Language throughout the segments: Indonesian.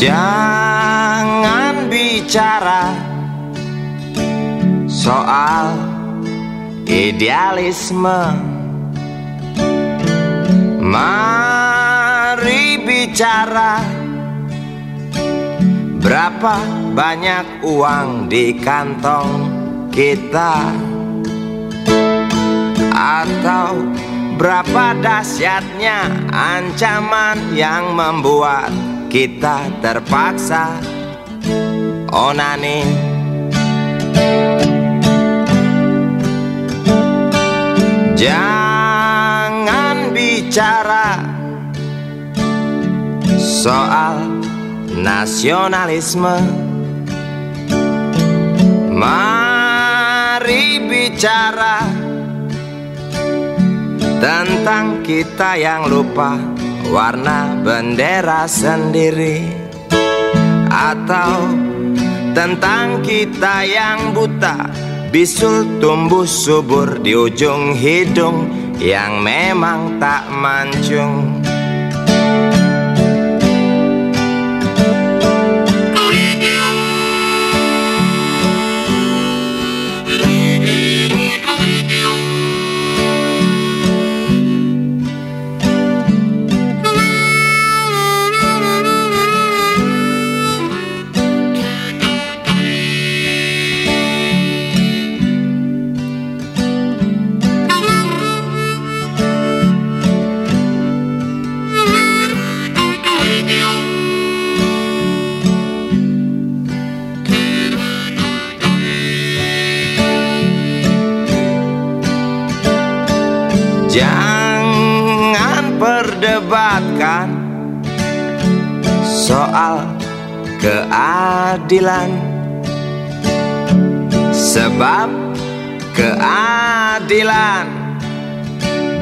Jangan bicara soal idealisme. Mari bicara Berapa banyak uang di kantong kita. Atau berapa dahsyatnya ancaman yang membuat kita terpaksa onani. Jangan bicara soal nasionalisme. Mari bicara tentang kita yang lupa warna bendera sendiri Atau tentang kita yang buta Bisul tumbuh subur di ujung hidung yang memang tak mancung Jangan perdebatkan soal keadilan. Sebab keadilan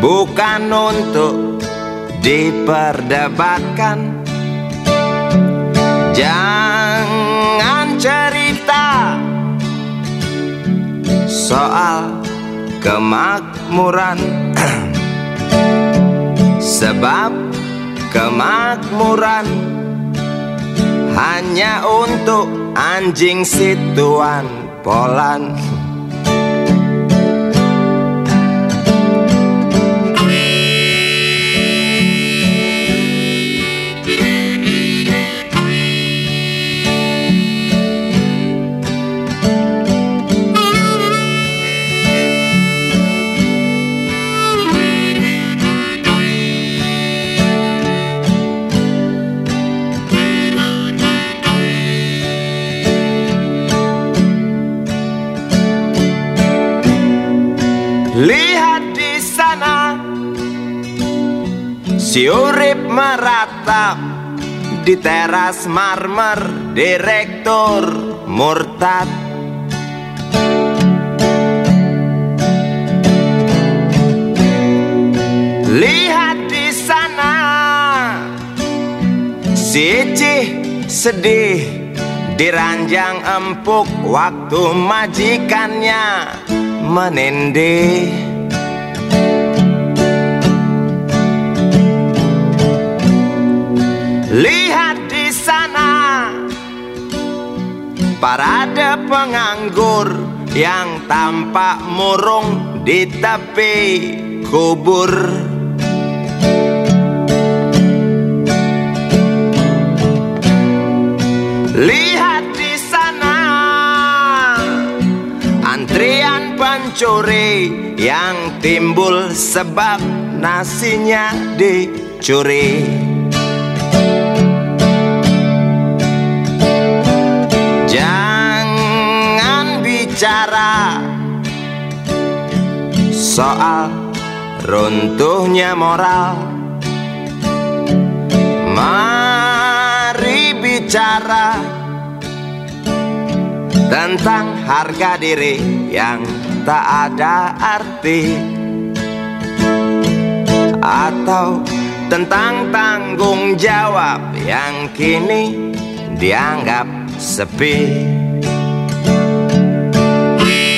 bukan untuk diperdebatkan. Jangan cerita soal kemakmuran Sebab kemakmuran hanya untuk anjing situan Polan Si Urip meratap Di teras marmer Direktur murtad. Lihat di sana Si Icih sedih Diranjang empuk waktu majikannya menindih Lihat di sana. Parade penganggur yang tampak murung di tepi kubur. Lihat di sana. Antrian pencuri yang timbul sebab nasinya dicuri bicara soal runtuhnya moral. Mari bicara tentang harga diri yang tak ada arti. Atau tentang tanggung jawab yang kini dianggap sepi we